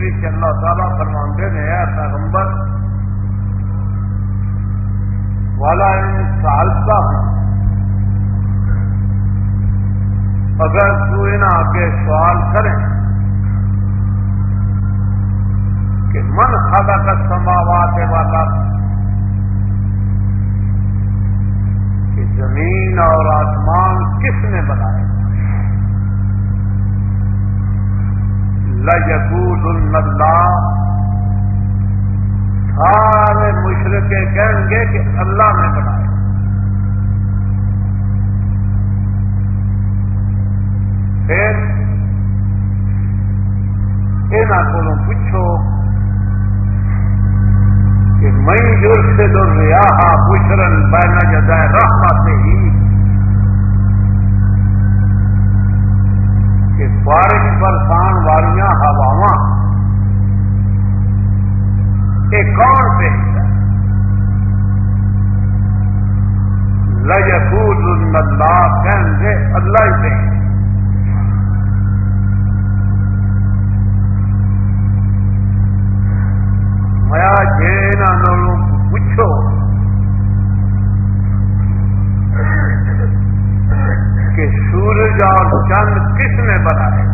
مجید بھی اللہ تعالیٰ فرماندے نے ہے پیغمبر والا سالتا ہوں اگر تو ان آگے سوال کریں کہ من خدا کا سماوات والا کہ زمین اور آسمان کس نے بنائے؟ لجبول اللہ۔ سارے مشرقے کہیں گے کہ اللہ نے بنایا۔ پھر یہاں کو پوچھو کہ میں جر سے دور رہا بشرن بہنا جدائے رحمت ہی کہ بارش برسان والی ہوا یہ کون سے لجبول اللہ کہیں گے اللہ ہی دیں میں جی پوچھو۔ کہ سورج اور چند کس رہے ہیں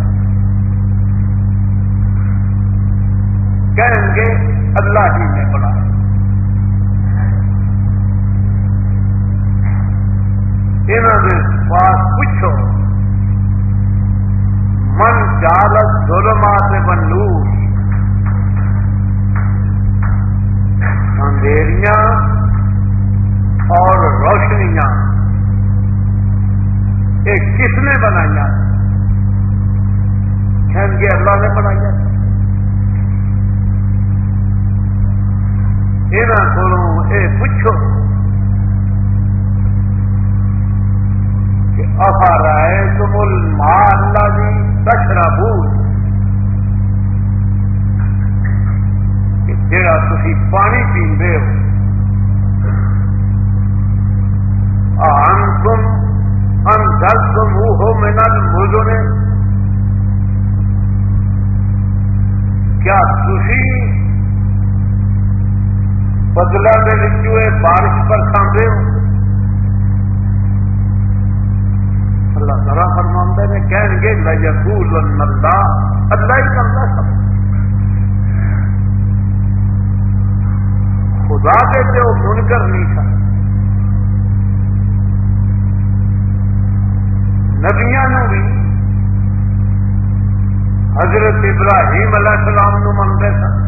حضرت ابراہیم علیہ السلام نو منگتے سن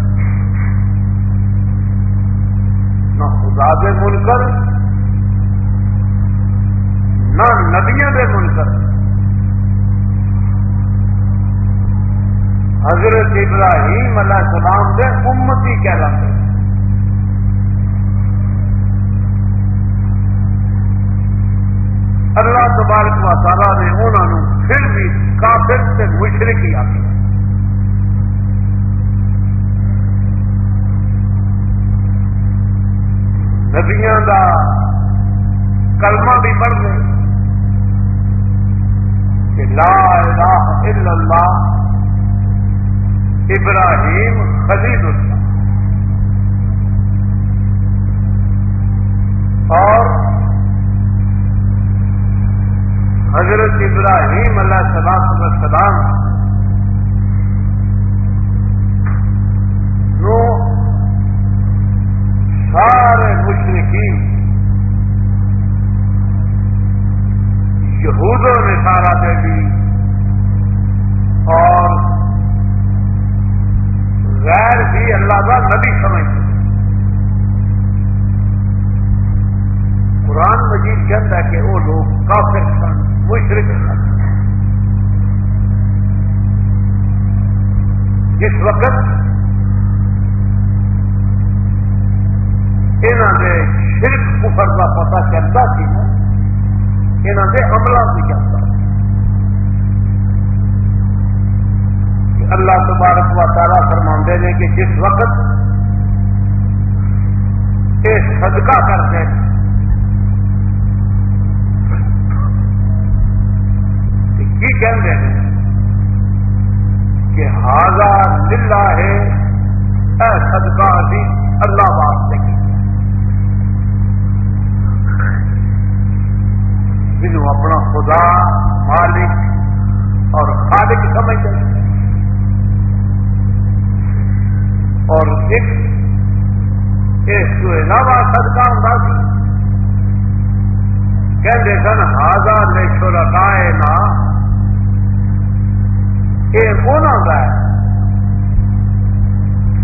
نہ خدا دے منکر، نہ نبیا دے منکر۔ حضرت ابراہیم علیہ السلام دے امتی کہلاتے اللہ تبارک و تعالیٰ نے انہوں پھر بھی کافر سے مشرق ہی آتی ندیاں کا کلمہ بھی پڑھ گئے کہ لا الہ الا اللہ، ابراہیم خلید اللہ اور حضرت ابراہیم علیہ السلام مشرقین یہودوں نے سارا دے دی۔ اور غیر بھی اللہ کا نبی سمجھتے قرآن مجید کہتا ہے کہ وہ لوگ کافر سن مشرق جس وقت کہ جس وقت یہ صدقہ کرتے ہیں کی کہتے ہیں کہ ہاضا للہ ہے اے صدقہ ابھی اللہ واسطے کی۔ جنہوں اپنا خدا مالک اور خالق سمجھتے ہیں۔ ایک اس کو علاوہ صدقہ ہوں سی۔ کہتے سن ہاضا نے شرکائے نا یہ ہونا ہے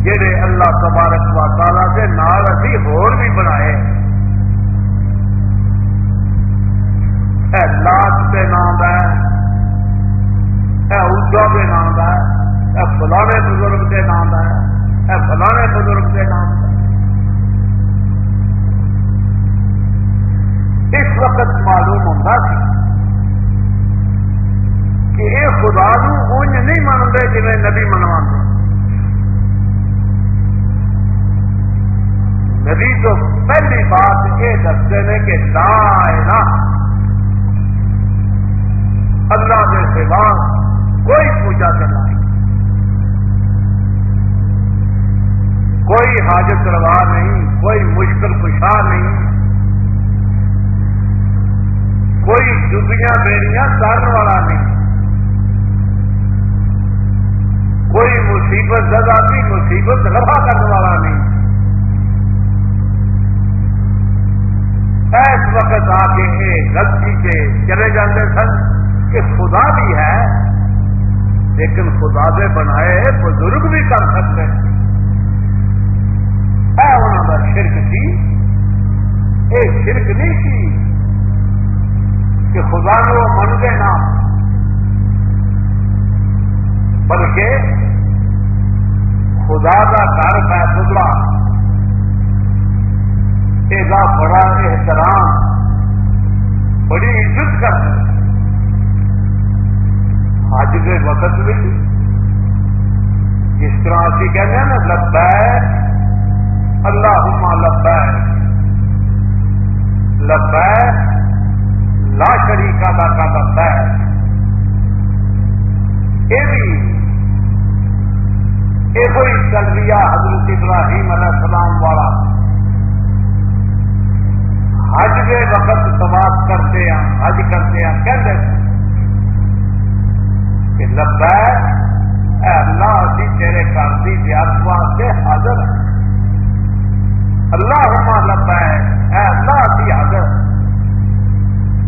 جہے اللہ تبارک و تعالی سے نال ابھی ہور بھی بنائے۔ اے لات کے نام ہے، اے اجا کے نام ہے، اے فلانے بزرگ کے نام ہے۔ اے فلانے بزرگ کے نام ہے اس وقت معلوم ہوتا سی کہ یہ خدا نو نہیں منگے جی نبی منوا نبی تو پہلی بات یہ دستے ہیں کہ لا الہ اللہ کے سوا کوئی پوجا کرنا۔ کوئی حاجت روا نہیں، کوئی مشکل کشا نہیں۔ کوئی ڈبیاں بیڑیاں کرنے والا نہیں۔ کوئی مصیبت زدہ بھی مصیبت رفا کرنے والا نہیں۔ اس وقت آ کے یہ غلطی سے چلے جاتے سن کہ خدا بھی ہے، لیکن خدا دے بنائے بزرگ بھی کر سکتے ہیں۔ انہوں کا شرک سی یہ شرک نہیں سی کہ خدا نے وہ منگے نہ بلکہ خدا کا گھر فیصلہ بڑا احترام، بڑی عزت کر۔ حج کے وقت بھی جس طرح ابھی کہتے ہیں نا، لبیک اللہ لبیک. لبیک لا شریقہ کا کا لبیک. یہ بھی یہ کوئی حضرت ابراہیم علیہ السلام والا حج کے وقت سواس کرتے ہیں، حج کرتے ہیں، کہتے ہیں کہ لبا اے اللہ، اسی تیرے گھر کی زیارت واسطے حاضر ہے اللہ لبا ہے اے اللہ اسی حاضر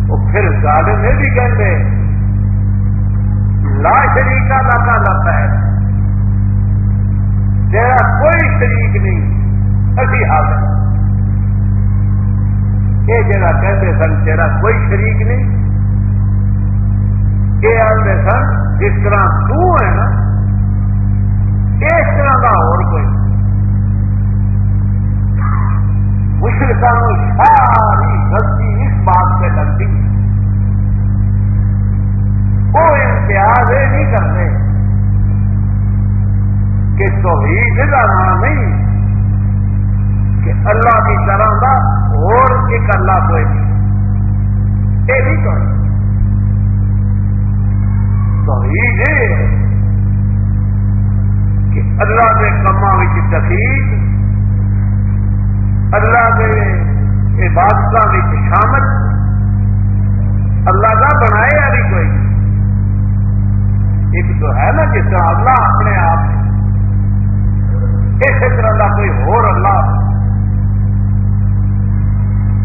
وہ پھر ظالم یہ بھی کہتے لا شریقہ لگا لبا ہے تیرا کوئی شریک نہیں، اسی حاضر۔ یہ جگہ کہتے سن، تیرا کوئی شریک نہیں۔ یہ آدھے سن، جس طرح تو ہے نا، اس طرح کا اور کوئی۔ مشرقوں ساری غلطی اس بات سے لگتی۔ وہ امتیاز یہ نہیں کرتے کہ توحید کا نام نہیں، کہ اللہ کی طرح کا اور ایک اللہ کوئی نہیں۔ یہ نہیں تو توحید ہے کہ اللہ کے کما تفیق اللہ کے عبادت شامل اللہ کا بنائے یا کوئی ایک تو ہے نا جس طرح اللہ اپنے آپ اسی طرح کا کوئی اور اللہ۔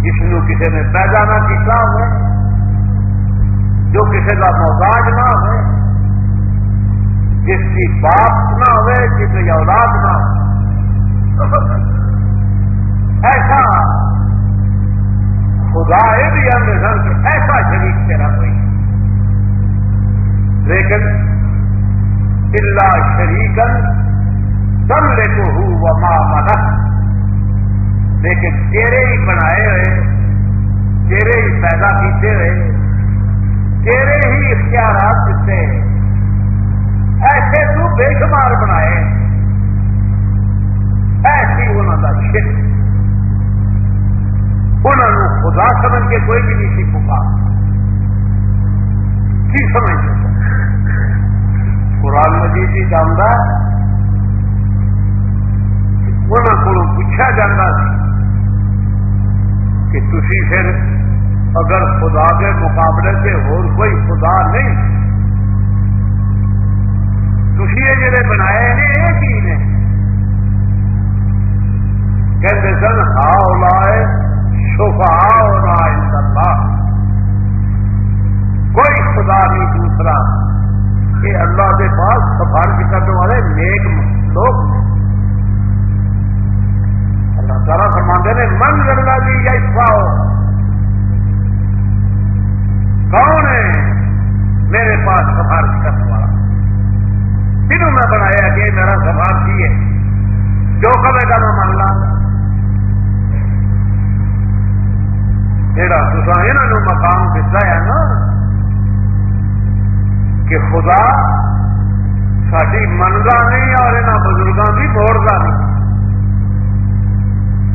جس کو کسی نے پیدا نہ کیا ہو جو کسی کا محتاج نہ ہو جس کی باپ نہ ہو کسی کی اولاد نہ ہو ایسا خدا یہ بھی ہم سن کہ ایسا شریف تیرا کوئی لیکن اللہ شریکن دم لے کو ہوں ماں مدد لیکن چہرے ہی بنائے ہوئے چہرے ہی پیدا کیتے ہوئے، تیرے ہی اختیارات دیتے ایسے تو بے شمار بنائے۔ ایسی انہوں کا شک انہوں نے خدا سمجھ کے کوئی بھی نہیں سی پکا کی سمجھ قرآن مجید ہی جانتا انہوں کو پوچھا جاتا کہ تھی پھر اگر خدا کے مقابلے سے اور کوئی خدا نہیں تھی یہ جڑے بنائے نے، یہ کی نے؟ کہتے سن ہاؤ لائے شفا اللہ۔ کوئی خدا نہیں دوسرا کہ اللہ کے پاس سفارش کرنے والے نیک کہ خدا ساری منگا نہیں اور یہاں بزرگوں کی موڑتا نہیں۔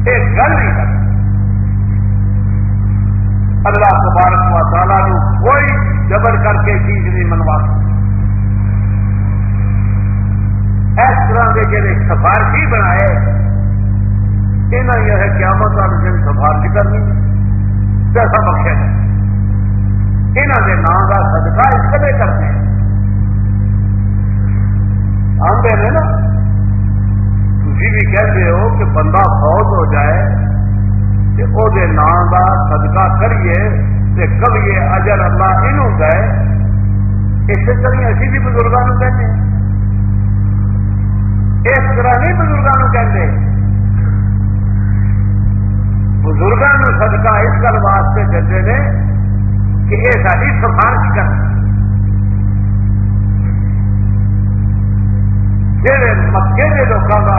ایک گل نہیں کر۔ اللہ تبارک و تعالیٰ نو کوئی جبر کر کے چیز نہیں منوا اس طرح کے جڑے سفارشی بنائے یہاں یہ ہے قیامت والے دن سفارش کرنی۔ پیسہ بخشے یہاں کے نام کا صدقہ اس کدے کرتے ہیں آدھے نے نا تھی بھی کہتے ہو کہ بندہ فوت ہو جائے، کہ وہ نام کا صدقہ کریے کبھی اجر اللہ یہ گئے اسی طرح اسی بھی بزرگوں کہتے ہیں۔ اس طرح نہیں بزرگوں کہتے۔ بزرگوں صدقہ اس گل واسطے دیتے ہیں کہ یہ ساری سفارش کر جہے مکے کے لوگوں کا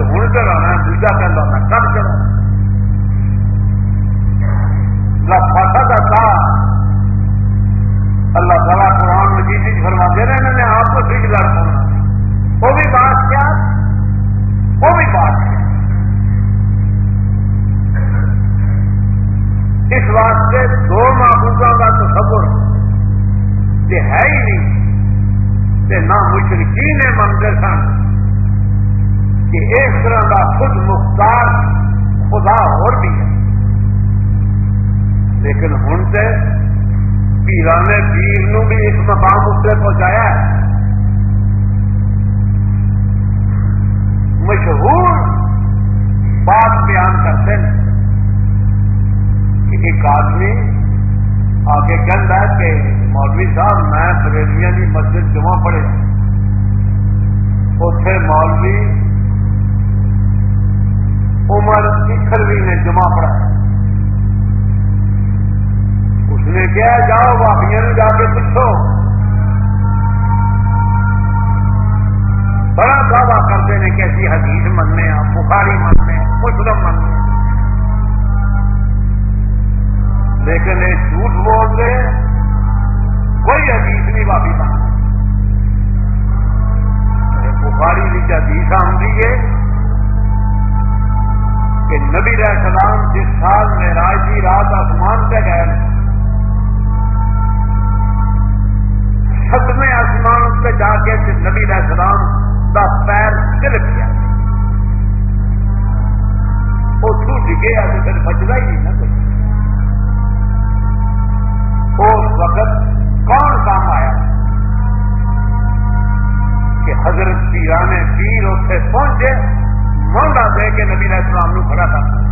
ہو سورج آنا ہے دوجا کہنا پیران پیر نو بھی ایک مقام اس سے پہنچایا ہے۔ مشہور بات بیان کرتے ہیں کہ ایک آدمی آگے کہہ ہے کہ مولوی صاحب، میں بریلیاں کی مسجد جمع پڑے اتے مولوی عمر اکھروی نے جمع پڑا اس نے کیا جاؤ باقی جا کے پوچھو. بڑا دعوی کرتے ہیں کہ حدیث مننے ہاں بخاری مننے مسلم مننے لیکن یہ جھوٹ بول رہے کوئی حدیث نہیں واپی من بخاری کی حدیث آمدی ہے کہ نبی علیہ السلام جس سال میں راج کی رات آسمان پہ گئے ختمے آسمان پہ جا کے نبی علیہ السلام دا پیر سلک گیا وہ ڈگے تو پھر ہی نہیں نا اس وقت کون کام آیا؟ کہ حضرت پیرانے پیر اتنے پہنچے موڈا دے کے نبی علیہ السلام نو کھڑا کرنا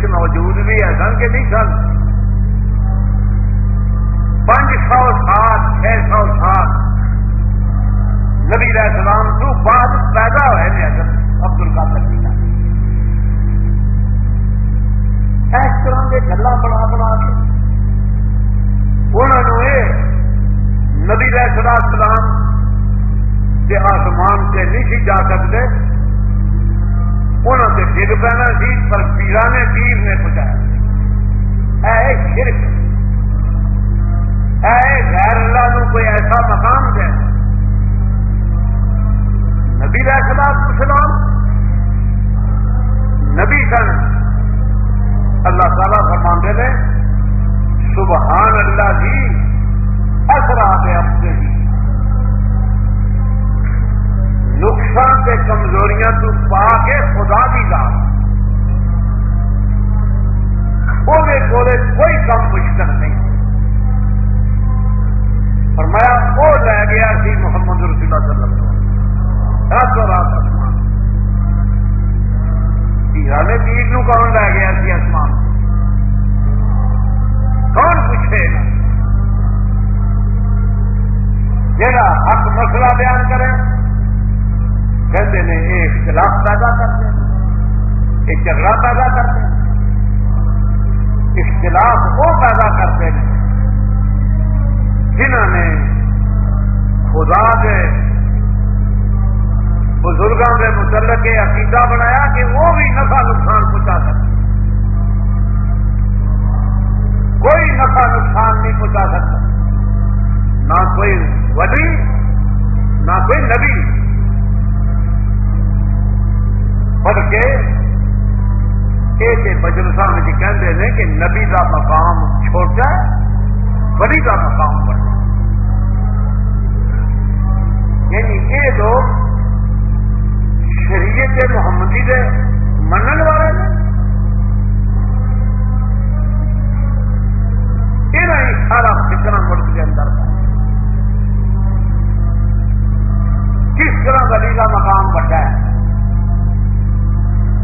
کے موجود بھی ہے سن کہ نہیں سن پانچ سو سات، چھ سو سات۔ نبی علیہ السلام تو بعد پیدا ہوئے نے اصل عبد القادر جی اس طرح کے گلا بنا بنا کے۔ انہوں نے نبی علیہ السلام کے آسمان سے نہیں جا سکتے۔ انہوں نے ڈگ پینا سی پر پیرانے پیر نے پہنچایا اے شرک۔ اے غیر اللہ نو کوئی ایسا مقام دے۔ نبی رحصلاف سلام۔ نبی سن اللہ تعالیٰ فرماندے نے، سبحان اللہ جی اثرات اپنے ہی نقصان سے کمزوریاں تو پا کے خدا کی گات وہ کوئی کم مشکل نہیں۔ فرمایا، وہ لے گیا سی محمد رسول اللہ صلی اللہ علیہ وسلم۔ راتوں رات آسمان۔ نے تیر نو کون لے گیا سی آسمان؟ کون پوچھے؟ نا جا حق مسئلہ بیان کرے۔ کہتے ہیں یہ اختلاف پیدا کرتے ہیں، ایک جھگڑا پیدا کرتے ہیں۔ اختلاف وہ پیدا کرتے ہیں جنہوں نے خدا کے بزرگوں کے متعلق یہ عقیدہ بنایا کہ وہ بھی نفع نقصان پہنچا سکتے کوئی نفع نقصان نہیں پہنچا سکتا۔ نہ کوئی ولی، نہ کوئی نبی۔ یہ بجرسا میں کہتے ہیں کہ نبی کا مقام چھوٹا بڑی کا مقام بڑا یعنی یہ لوگ شریعت محمدی کے منن والے ہیں۔ یہ سارا فکر ملک کے اندر کس طرح ولی کا مقام بڑا ہے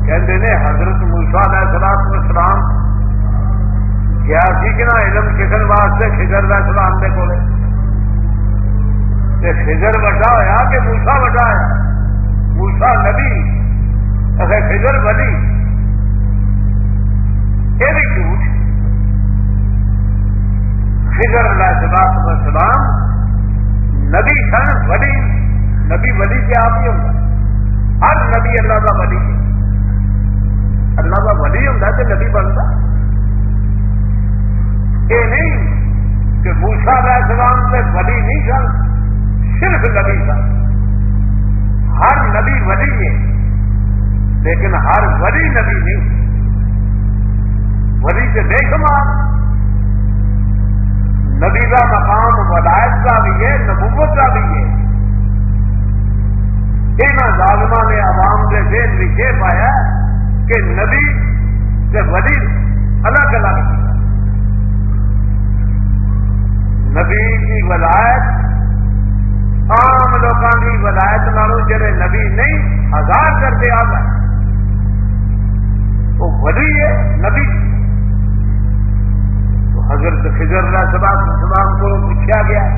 کہتے ہیں حضرت موسا علیہ سلام اسلام کیا سی کہ نہ علم کسن واسطے خزر علیہ السلام دے کولے۔ تے خزر وڈا ہویا کہ موسا وڈا ہے موسا نبی، اگر خزر ولی یہ بھی جھوٹ۔ خزر علیہ السلام نبی سن ولی، نبی ولی کیا آپ ہی ہوگا ہر نبی اللہ کا ولی ہے۔ اللہ کا ولی ہوں تو نبی بنتا یہ نہیں کہ موسا علیہ السلام سے ولی نہیں سن، صرف نبی سن۔ ہر نبی ولی ہے، لیکن ہر ولی نبی نہیں۔ ولی سے بے شمار۔ نبی کا مقام ولایت کا بھی ہے، نبوت کا بھی ہے۔ یہاں ظالمان نے عوام کے دل لکھے پایا کہ نبی سے ولی الگ الگ نبی کی ولایت، عام لوگوں کی ولایت نالوں جڑے نبی نہیں، ہزار کرتے آ گئے وہ ولی ہے، نبی۔ تو حضرت فضر اللہ سلام سلام کو پوچھا گیا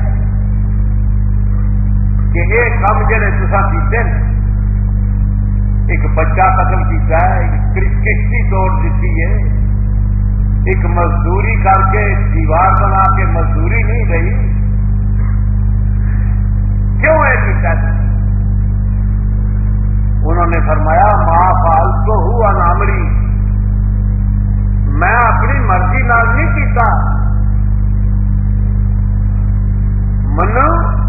کہ یہ کام جڑے تصا پیتے ہیں؟ ایک بچہ قتل کیا ہے، ایک کشتی توڑ دیتی ہے۔ ایک مزدوری کر کے دیوار بنا کے مزدوری نہیں رہی۔ کیوں ہے؟ انہوں نے فرمایا، ماں فال تو ہوا نامری۔ میں اپنی مرضی نال نہیں پیتا منو،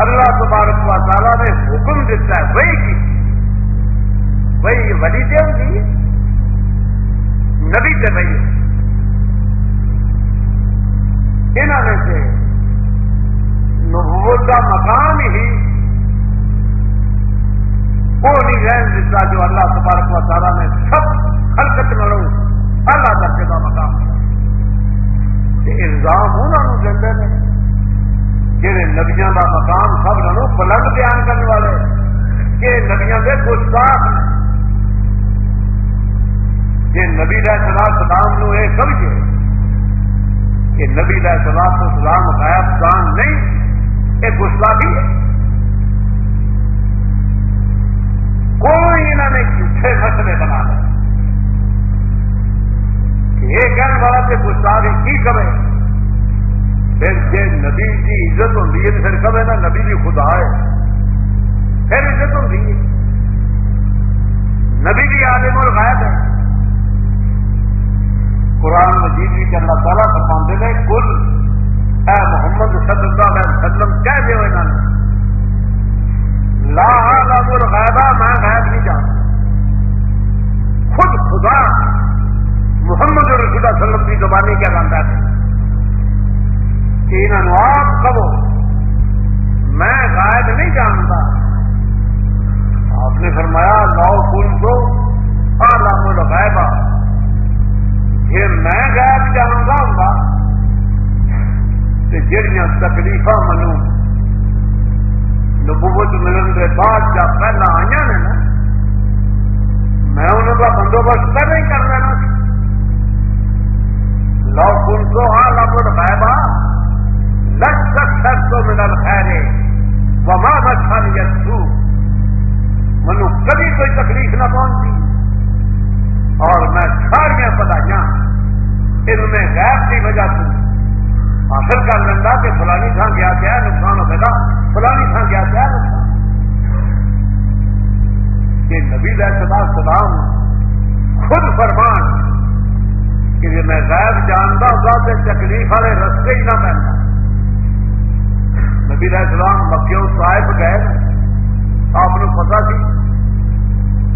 اللہ تبارک و تعالیٰ نے حکم دیتا ہے، وہی کی وہی ولی دے ہوگی نبی سے بھائی انہوں نے سے نبوت کا مقام ہی وہ نہیں رہن دیتا جو اللہ تبارک و تعالیٰ نے سب خلقت نلو اللہ درجے کا مقام۔ الزام انہوں نے دیں جہے نبیا کا مقام سب نو بلند بیان کرنے والے، کہ نبیا کے گستاخ جی نبی کا سلام تو سلام غائب دان نہیں یہ گستاخی ہے۔ کوئی انہوں نے جھوٹے مسئلے بنا لے۔ یہ کہنے والا کہ گستاخی کی کرے پھر جی نبی کی عزت ہوں پھر کب ہے نا، نبی کی خدا ہے۔ پھر عزت ہوں نبی کی عالم اور غائب ہے۔ قرآن مجید بھی اللہ تعالیٰ فرماندے نے کل اے محمد صلی اللہ علیہ وسلم، کہہ دے انہوں نے۔ لا عالم الغیبہ میں غائب نہیں جانتا۔ خود خدا محمد رسول اللہ صلی اللہ علیہ وسلم کی زبانی کیا جانتا ہے۔ کہ انہوں آپ کہو، میں غائب نہیں جانتا۔ آپ نے فرمایا لو پل کو آلام الغائبہ یہ میں غائب جانتا ہوں کہ جہاں تکلیف منو نبوت ملن کے بعد جب پہلے آئی نے نا، میں انہوں کا بندوبست پہلے ہی کر لینا لو کن پل کو آلام الغائبہ لگ تو ملا خیرے وما مچھا یسو۔ منو کبھی کوئی تکلیف نہ پہنچی۔ تھان گیا کیا نقصان ہوئے گا فلانی تھان گیا کیا نقصان کہ نبی علیہ سلام خود فرمان کہ میں غیر جانتا ہوں تو تکلیف والے رستے ہی نہ پہنتا نبی علیہ السلام مکیوں صاحب گئے، آپ کو پتا سی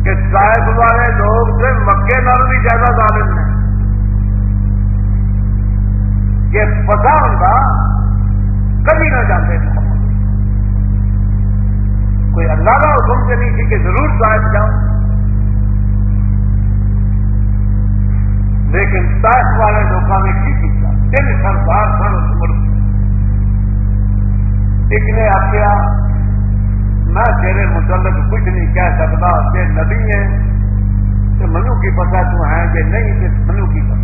کہ صاحب والے لوگ سے مکے نال بھی زیادہ ظالم نے کہ پتا ہوں کبھی نہ جاتے کوئی اللہ کا حکم سے نہیں تھی کہ ضرور صاحب جاؤ لیکن صاحب والے لوگوں نے کی کیا تین سردار سن اس ملک ایک نے آخیا، میں تیرے متعلق کچھ نہیں کہہ سکتا کہ نبی ہے تو منو کی پتا تو ہے کہ نہیں، کہ منو کی پتا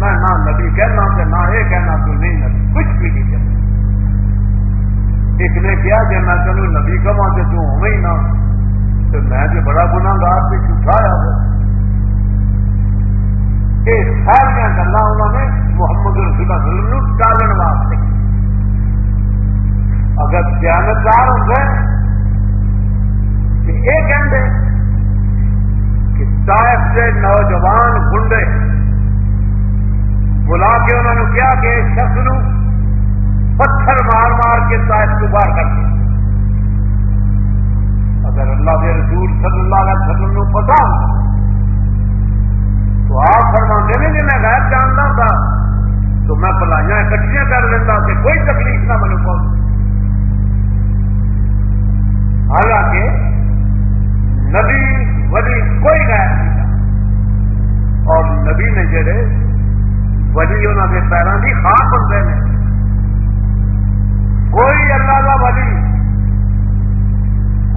میں نہ نبی کہنا کہ نہ یہ کہنا تو نہیں نبی، کچھ بھی نہیں کہنا۔ ایک نے کیا کہ میں تینوں نبی کہا کہ تو ہو ہی نہ۔ تو میں جو بڑا گناگار سے اٹھایا ہو یہ سارا گلا انہوں نے محمد رسول اللہ صلی اللہ ٹالن واسطے۔ اگر سیانتدار ہوں گے کہ یہ کہتے کہ صاحب سے نوجوان گنڈے بلا کے انہوں نے کیا کہ شخص نو پتھر مار مار کے صاحب کو باہر کر دیا۔ اگر اللہ کے رسول صلی اللہ علیہ وسلم نو پتا ہوں تو آپ فرما دے جی میں غیر جانتا تھا، تو میں پلائیاں اکٹھیاں کر لینا کہ کوئی تکلیف نہ مجھے پہنچ حالانکہ نبی ولی کوئی غیر نہیں تھا۔ اور نبی نے جڑے ولی انہوں کے پیروں کی خاص ہوتے ہیں کوئی اللہ کا ولی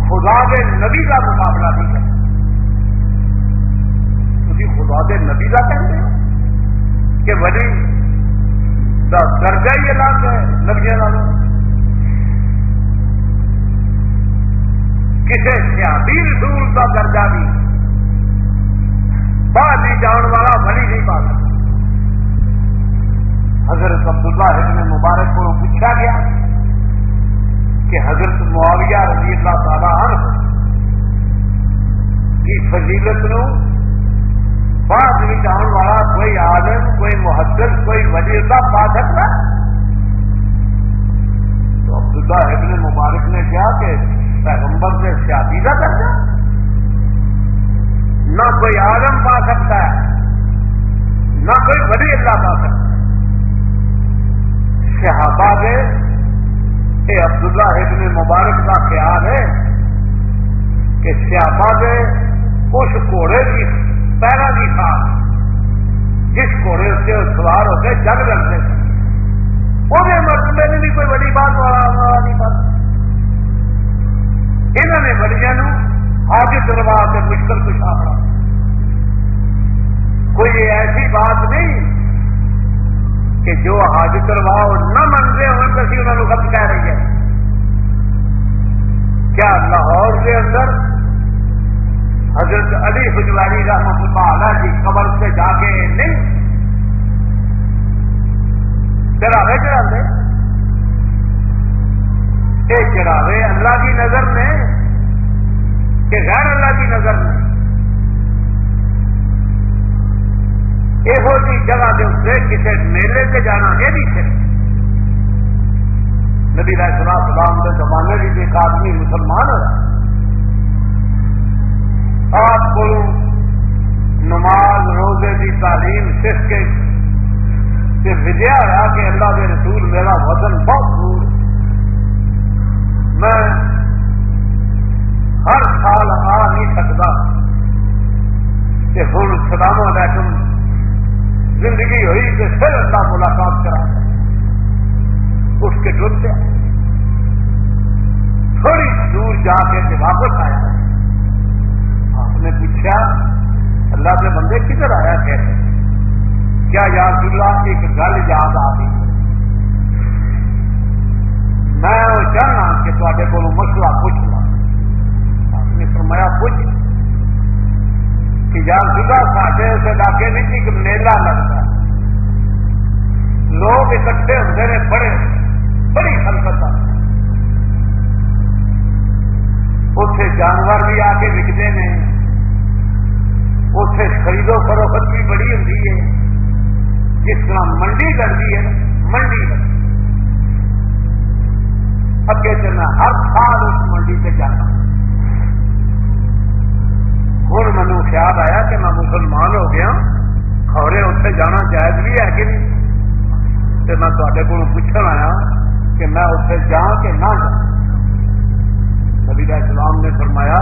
خدا کے نبی کا مقابلہ نہیں کرتا۔ تھی خدا کے نبی کا کہتے ہیں کہ ولی کا درجہ ہی الگ ہے نبیا والوں کسی سیاسی رسول کا درجہ بھی باہر جان والا بڑی نہیں پا سکتا۔ حضرت عبداللہ ابن مبارک کو پوچھا گیا کہ حضرت معاویہ رضی اللہ تعالیٰ عنہ کی فضیلت نو بعد جان والا کوئی عالم، کوئی محدث، کوئی وزیر کا پا سکتا تو عبداللہ ابن مبارک نے کیا کہ پیغمبر سے سیاسی کا درجہ نہ کوئی عالم پا سکتا ہے۔ کرواؤ نہ منگے ہوئے کسی انہوں نے زمانے بھی ایک آدمی مسلمان ہوا آپ کو نماز، روزے کی تعلیم سکھ کے کہ ودیا کہ اللہ کے رسول میرا وزن بہت دور میں ہر سال آ نہیں سکتا کہ ہوں سلام علیکم، زندگی ہوئی کہ پھر اللہ ملاقات کرا اس کے ڈر سے۔ جا کے واپس آیا آپ نے پوچھا، اللہ کے بندے کدھر آیا کہتے کیا یاد اللہ ایک گل یاد آ گئی؟ میں وہ چاہنا کہ تے کو مسئلہ پوچھ لا آپ نے فرمایا، پوچھ۔ کہ یار اللہ، ساڈے اس علاقے میں ایک میلہ لگتا ہے۔ لوگ اکٹھے ہوتے ہیں بڑے، بڑی خلقت اتے جانور بھی آ کے وکتے ہیں اتے خریدو فروخت بھی بڑی ہوں جس طرح منڈی لگتی ہے، منڈی لگتی اگے سے میں ہر سال اس منڈی سے جانا۔ ہوں مینو خیال آیا کہ میں مسلمان ہو گیا، خورے اتنے جانا جائز بھی ہے کہ نہیں؟ میں تے کو پوچھنا آیا کہ میں اتنے جا کہ نہ جا نبی السلام نے فرمایا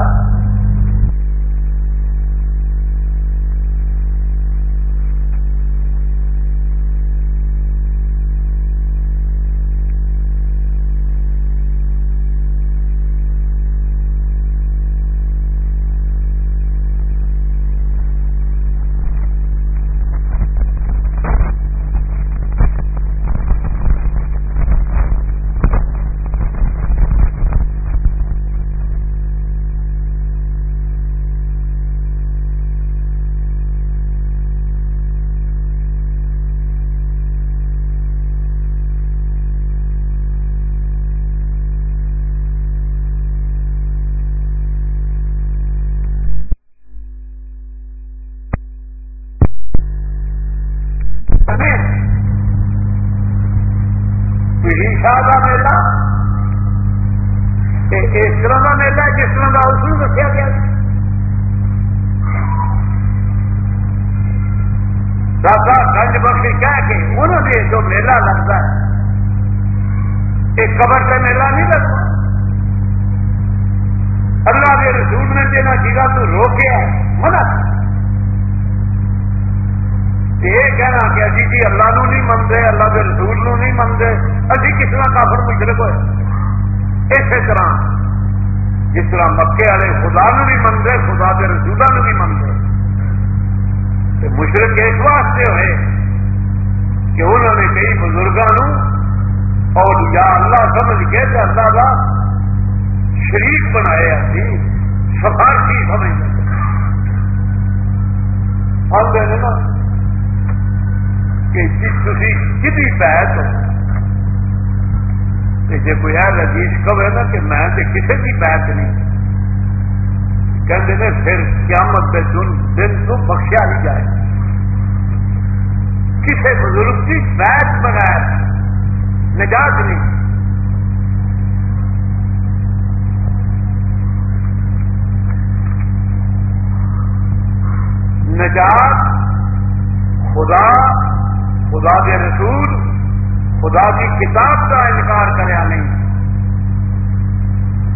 بزرگوں اور یا اللہ شریک بنایا سی سفارشی سمجھ آدھے نا کہ تھی کھی بیت ہو۔ جی کوئی ہے رجیش کہے نا کہ میں تو کسی کی بیت نہیں۔ کہتے ہیں پھر قیامت کے دن دن تو بخشیا ہی جائے۔ کسی بزرگ کی بیت بغیر نجات نہیں۔ نجات، خدا خدا کے رسول، خدا کی کتاب کا انکار کریا نہیں؟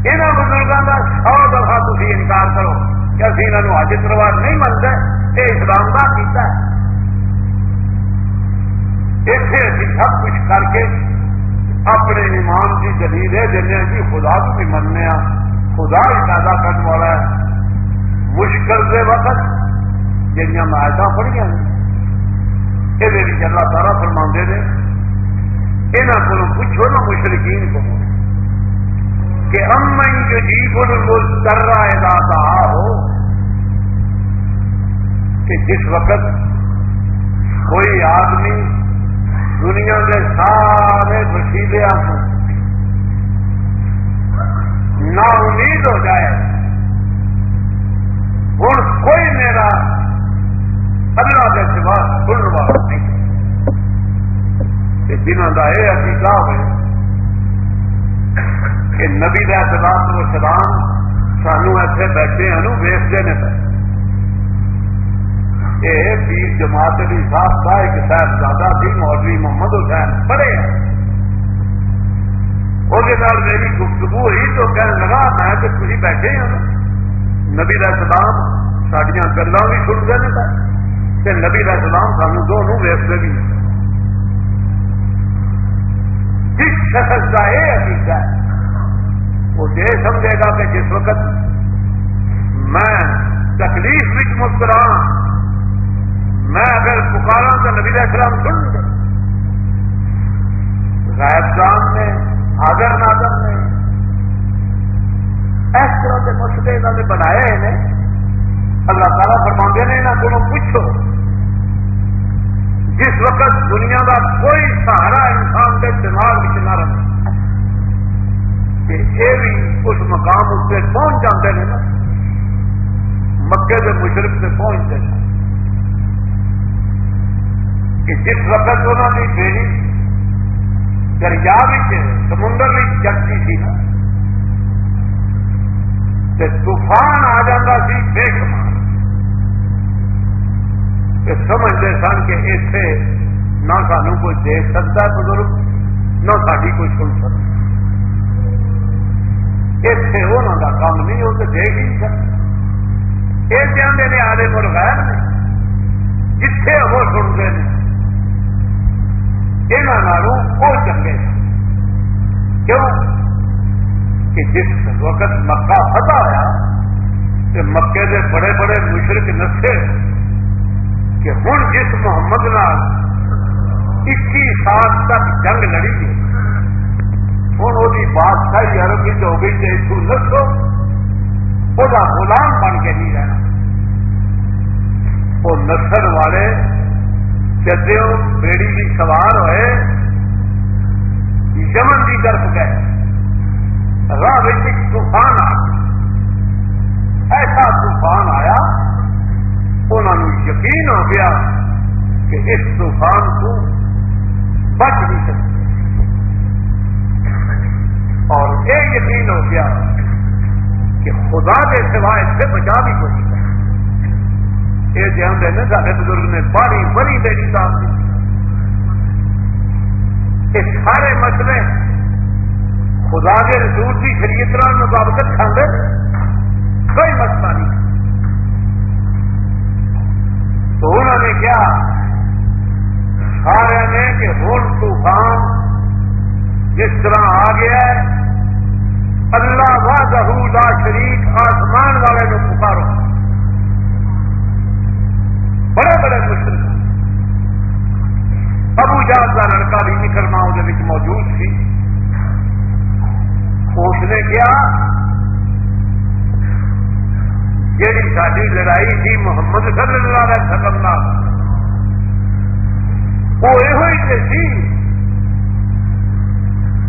یہاں بزرگوں کا سو دفعہ تھی انکار کرو کہ ابھی یہاں حج پروار نہیں ملتا یہ اسلام کا کیتا۔ ہے اتنے ابھی سب کچھ کر کے اپنے ایمان کی دلیل ہے جن جی خدا کو بھی مننے ہاں۔ خدا ہی پیدا کرنے والا ہے۔ مشکل کے وقت جہاں معاہدہ پڑھیا یہ اللہ تعالیٰ فرما نے یہاں کو پوچھو نا مشرقین کو کہ امن جو جیون کر رہا ہے ہو کہ جس وقت کوئی آدمی دنیا کے سارے وسیلے کو نا امید ہو جائے ہوں کوئی میرا اللہ کے سوا سننے والا نہیں جنہوں کا یہ عقیدہ ہوئے کہ نبی کا سلام تو سلام سانو ایسے بیٹھے ہیں ویستے نے پہ یہ پیر جماعت علی صاحب کا ایک صاحب زیادہ سی، مولوی محمد حسین پڑھے ہیں۔ وہ میری گفتگو ہوئی تو کہنے لگا، میں کہ تھی بیٹھے ہیں۔ نبی کا سلام سڈیا گلا بھی سنتے ہیں۔ کہ نبی کا سلام سانو دونوں ویستے بھی جس شخص کا یہ عقیدہ ہے، وہ یہ سمجھے گا کہ جس وقت میں تکلیف میں مسکرا، میں اگر پکارا تو نبی السلام سن گے غائب جان نے آگر ناگر نے، اس طرح کے مسئلے انہوں نے بنایا ہے اللہ تعالیٰ فرما نے یہاں کو پوچھو۔ جس وقت دنیا کا کوئی سہارا انسان کے دماغ میں نہ رہے، کہ یہ بھی اس مقام اس سے پہنچ جاتے ہیں نا۔ مکے کے مشرق سے پہنچتے ہیں۔ کہ جس وقت انہوں نے بیڑی دریا سمندر میں چلتی سی نا طوفان آ جاتا سی، بے شمار۔ کہ سمجھتے سن کہ اتنے نہ سانو کوئی دیکھ سکتا بزرگ، نہ ساری کوئی سن سکتا۔ اتنے انہوں کا کام نہیں ہو تو دیکھ ہی نہیں سکتا۔ یہ چاہتے ہیں آدھے مل غیر نے، جتھے وہ سنتے ہیں یہاں وہ چنگے کیوں؟ کہ جس وقت مکہ فتح ہوا کہ مکے کے بڑے بڑے مشرق نسے کہ ہوں جس محمد نال اکی سال تک جنگ لڑی ہے ہوں وہ بادشاہی عرب ہو گئی کہ اتو نسو وہ غلام بن کے نہیں رہنا۔ وہ نسل والے جدے بیڑی بھی سوار ہوئے، یمن کی طرف گئے۔ راہ ایک طوفان آ ایسا طوفان آیا انہوں یقین ہو گیا کہ اس طوفان کو بچ نہیں سکتے اور یہ یقین ہو گیا کہ خدا کے سوا سے بچا بھی کوئی یہ جانے نا سارے بزرگ نے بڑی بڑی بیٹی صاحب یہ سارے مسئلے خدا کے رسول کی شریعت مطابقت کھانے کوئی مسئلہ نہیں۔ تو انہوں نے کیا؟ سارے نے کہ ہوں طوفان جس طرح آ گیا ہے، اللہ واہ لا شریک، آسمان لڑائی تھی محمد صلی اللہ علیہ وسلم نال وہ یہ سی جی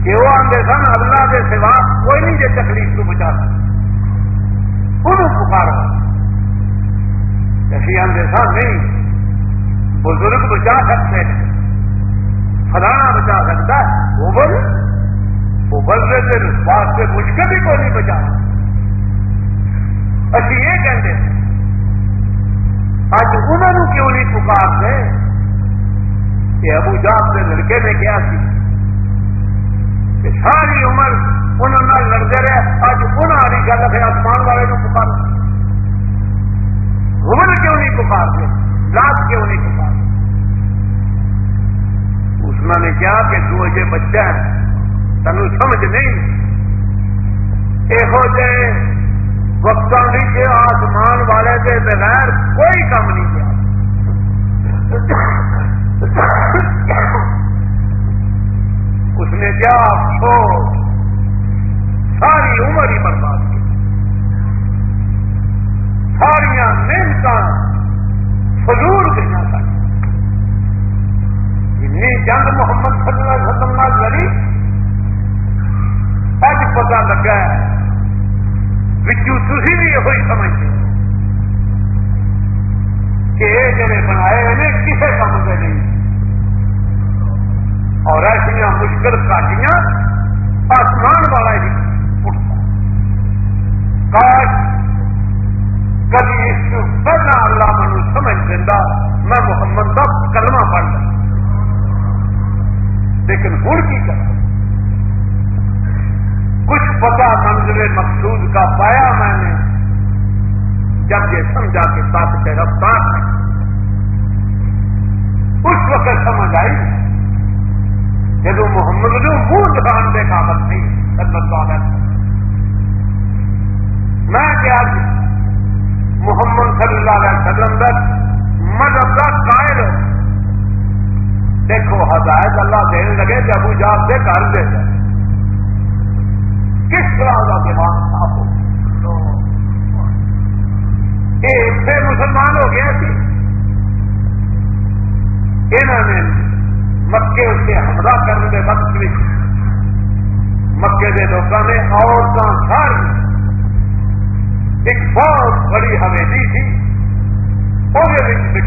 کہ وہ آتے سن اللہ کے سوا کوئی نہیں جی تکلیف کو بچا سکتا۔ انہوں پکارا اسی آتے سن نہیں، بزرگ بچا سکتے ہیں۔ فلانا بچا سکتا ہے۔ وہ بول وہ بلدے دن واسطے مجھ کے بھی کوئی نہیں بچا۔ اچھی یہ کہتے ہیں اج انہوں نے کیوں نہیں پکارتے کہ ابو جاب کے لڑکے نے کیا سی کہ ساری عمر انہوں نے لڑتے رہے اج انہوں والی گل ہے آسمان والے کو پکار عمر کیوں نہیں پکارتے لات کیوں نہیں پکارتے اس نے کیا کہ تو اجے بچہ ہے تمہیں سمجھ نہیں۔ یہو جہ وقت کے آسمان والے کے بغیر کوئی کام نہیں کیا۔ اس نے کیا افسوس ساری عمر ہی بن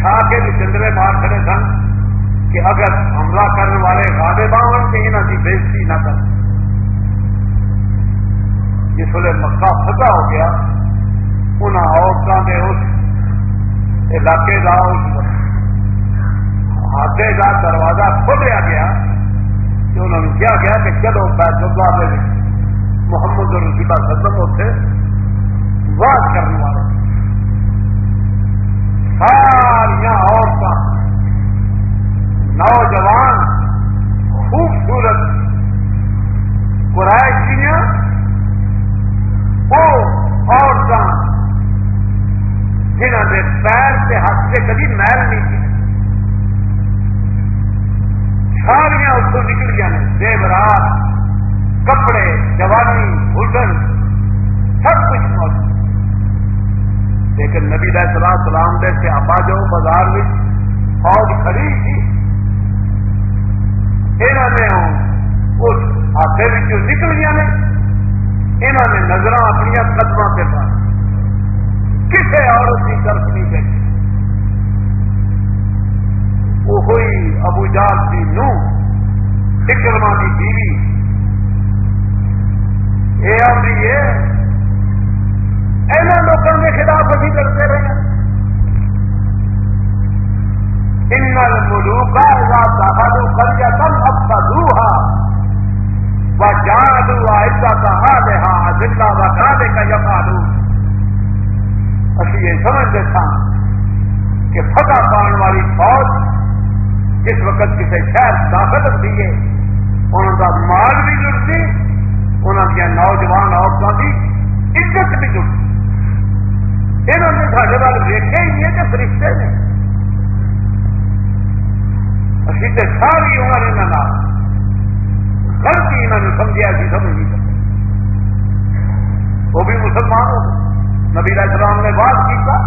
بٹھا کے چندرے مار کھڑے سن کہ اگر حملہ کرنے والے گاڑے باون کے انہوں کی بےزتی نہ کر۔ جس ویل مکہ فتح ہو گیا ان عورتوں نے اس علاقے کا اس ہاتھے کا دروازہ کھولیا گیا کہ انہوں نے کیا گیا کہ چلو بیت اللہ میں محمد رسیبہ سدم اتنے بات کرنے والے۔ ساریا عورتیں نوجوان، خوبصورت قرائشیاں وہ عورتیں جنہوں نے پیر سے ہاتھ سے کبھی محل نہیں کی ساریا اتوں نکلیاں نے دیورات کپڑے، جوانی بھوٹن سب کچھ موجود۔ لیکن نبی علیہ السلام سلام دے سے آبا جو بازار میں فوج کھڑی تھی انہوں نے اس ہاتھے نکل گیا نے انہوں نے نظر اپنی قدموں کے پاس کسی عورت کی طرف نہیں دیکھی۔ وہ ہوئی ابو جال کی نو اکرما کی بیوی۔ یہ آئی ہے خلاف ابھی کرتے رہے۔ ان ملوکا دہادو کر یا تم اب کا دوہا جادو ایسا کہا دے ہاں دلہ بتا دے کا یادو اسی یہ سمجھتے تھا کہ فتح پان والی فوج جس وقت کسی شہر داخل ہوتی ہے۔ انہوں کا مال بھی جڑتی، انہوں دیا نوجوان عورتوں کی عزت بھی جڑتی۔ انہوں نے سارے وال ویٹے ہی ہے کہ فرشتے نے اسی تو ساری عمر انہوں غلطی انہوں نے سمجھا سی، سمجھ نہیں سکتے وہ بھی مسلمان ہو نبی السلام نے بات کیا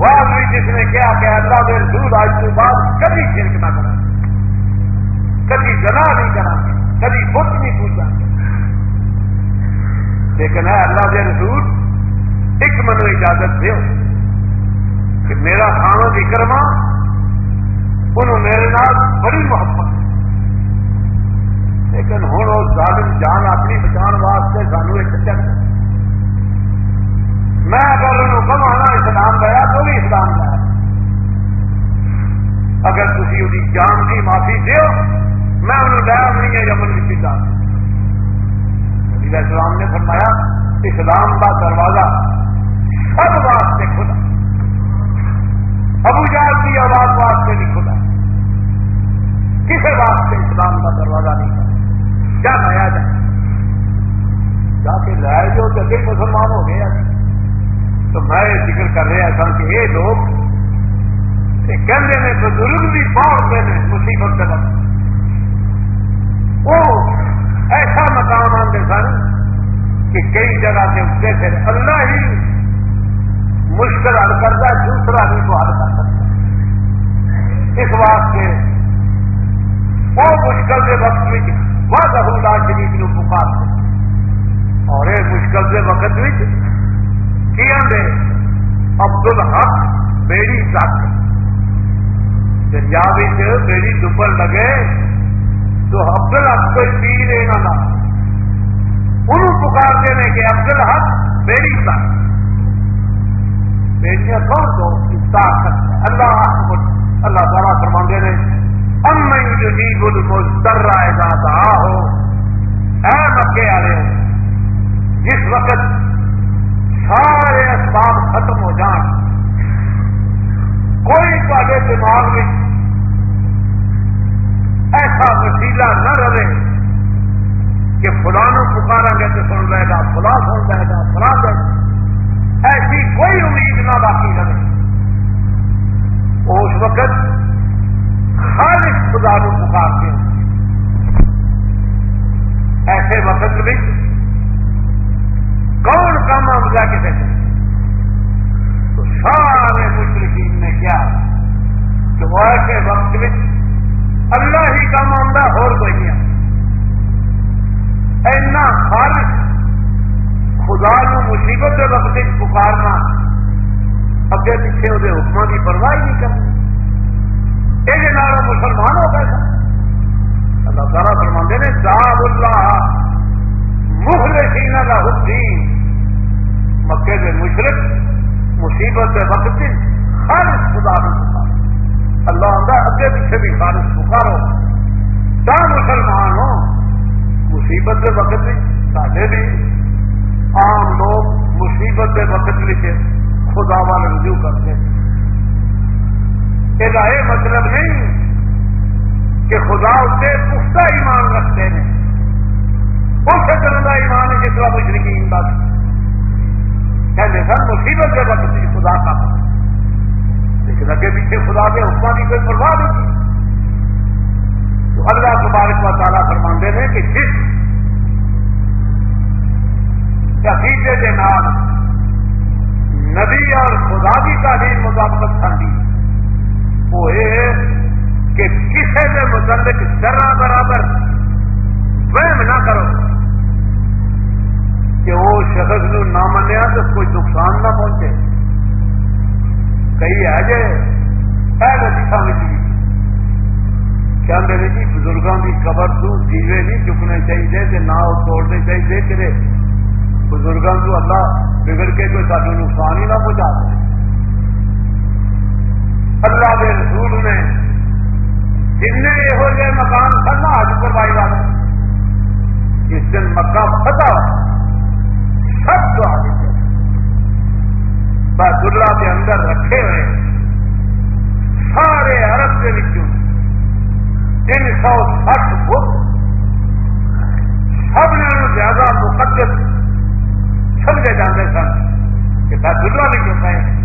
بعد بھی جس نے کیا کہ اللہ کے رسول آج کے بعد کبھی شرک نہ کرا کبھی جنا نہیں کرا کبھی بت نہیں پوچھا لیکن ہے اللہ کے رسول ایک منو اجازت دو کہ میرا خانوں کی انہوں میرے نال بڑی محبت۔ لیکن ہوں وہ ظالم جان اپنی بچان واسطے سانو ایک چک میں اگر انہوں کمانا اسلام گیا تو بھی اسلام گیا اگر تھی وہ جان کی معافی دو میں انہوں لیا اپنی یمن کی جان نبی اسلام نے فرمایا، اسلام کا دروازہ سب واسطے کھلا۔ ابو جال کی آواز واسطے نہیں کھلا۔ کسی واسطے اسلام کا دروازہ نہیں کھلا۔ کیا لایا جائے؟ جا کے لایا جو تو مسلمان ہو گئے تو میں ذکر کر رہا تھا کہ یہ لوگ کہتے ہیں بزرگ بھی پہنچتے ہیں مصیبت کے وقت وہ ایسا مقام آتے سن کہ کئی جگہ سے اٹھتے تھے، اللہ ہی مشکل حل کرتا ہے، دوسرا بھی تو حل کر سکتا ہے۔ اس واسطے وہ مشکل کے وقت میں وہ دہلا شریف نو پکارتے اور یہ مشکل کے وقت میں دے عبد الحق بیڑی تک دریا بیڑی ڈبل لگے تو عبد الحق کوئی پیر یہاں انہوں پکارتے ہیں کہ عبد الحق بیڑی تک بیڑیاں کون تو؟ طاقت اللہ اللہ تعالیٰ فرما نے ام جو جی گل مستر ہو اے مکے والے، جس وقت سارے اسباب ختم ہو جان، کوئی تے دماغ میں ایسا وسیلہ نہ رہے کہ فلانوں پکارا گے تو سن رہے گا، فلاں سن رہے گا، فلاں دے کوئی باقی رہے۔ اس وقت اور خدا کی تعلیم مطابقت کھانے وہ یہ کہ کسی کے متعلق ذرا برابر وہم نہ کرو کہ وہ شخص نو نہ منیا تو کوئی نقصان نہ پہنچے۔ کئی ہے جی لطیفہ میں کیا میرے جی بزرگوں کی قبر تو دیوے نہیں چکنے چاہیے نہ وہ توڑنے چاہیے کہ بزرگوں کو اللہ بگڑ کے کوئی ساتھ نقصان ہی نہ پہنچا دے اللہ کے رسول نے جن یہ مکان سن آج کروائی والے جس دن مکہ پتا سب دعا دیتے بیت اللہ کے اندر رکھے ہوئے۔ سارے عرب کے وچوں تین سو سٹھ فٹ سب نے زیادہ مقدس سمجھے جاتے سن کہ بیت اللہ بھی کیوں کہیں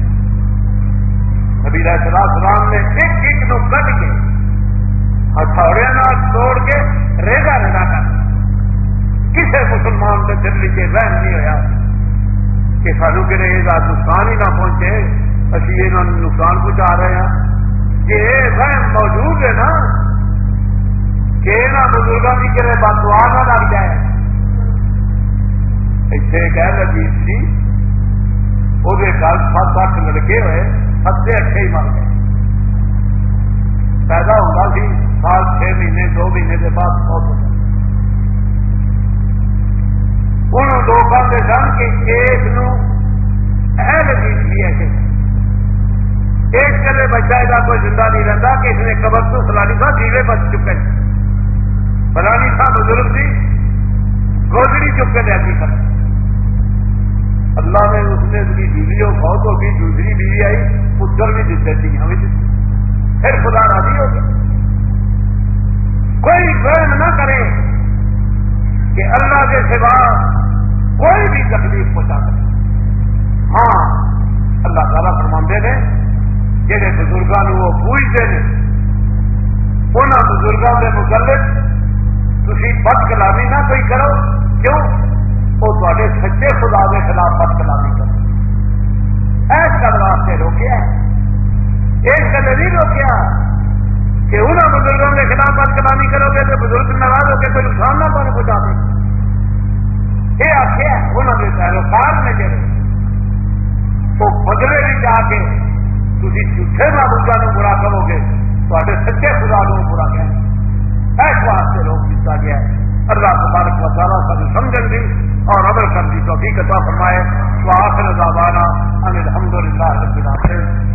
نبی صلاح سلام نے ایک ایک نو کٹ کے ہتھوڑے نال توڑ کے ریگا ریگا کر کسی مسلمان کے دل کے رحم نہیں ہوا کہ سانو کہ نقصان ہی نہ پہنچے، اسی یہ نقصان پہنچا رہے ہیں کہ یہ فہم موجود ہے نا کہ یہاں بزرگوں کی کہنے بدوا نہ لگ جائے۔ اتنے کہہ لگی سی وہ سات اٹھ لڑکے ہوئے ستے اٹھے ہی مر گئے پیدا ہوتا سی سال چھ مہینے دو مہینے کے بعد بہت ہو ان لوگوں کے سن کہ ایک نو اہل چیز بھی ہے کہ ایک چلے بچہ کا کوئی زندہ نہیں رہتا کہ اس نے قبر تو فلانی تھا جیوے بچ چکے فلانی تھا بزرگ تھی گوجری چپ کے رہتی کر اللہ نے اس نے اس کی بیوی ہو بہت ہوگی دوسری بیوی آئی پتر بھی دیتے تھی ہمیں دیتے پھر خدا راضی ہوگی کوئی فہم نہ کرے کہ اللہ کے سوا کوئی بھی تکلیف پہنچا سکے۔ ہاں اللہ تعالیٰ فرماندے نے، جہے بزرگوں وہ پوجتے ہیں ان بزرگوں کے متعلق تھی بد کلامی نہ کوئی کرو۔ کیوں؟ وہ تے سچے خدا کے خلاف بد کلامی کرو ایس کر واسطے روکیا ایک کدے نہیں روکیا کہ انہوں بزرگوں کے خلاف بد کلامی کرو گے تو بزرگ ناراض ہو کے کوئی نقصان نہ پہنچ پہنچا دے۔ یہ آخیا انہوں نے پیروکار نے جڑے وہ بدلے بھی جا کے تھی جھوٹے معبودوں کو برا کرو گے تے سچے خدا کو برا کہ اس واسطے روک دیتا گیا اللہ تبارک و تعالیٰ سب سمجھن دی اور عمل کرنے کی توفیق عطا فرمائے۔ تو آخر دعوانا ان الحمد للہ رب العالمین۔